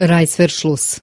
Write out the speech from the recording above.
Reißverschluss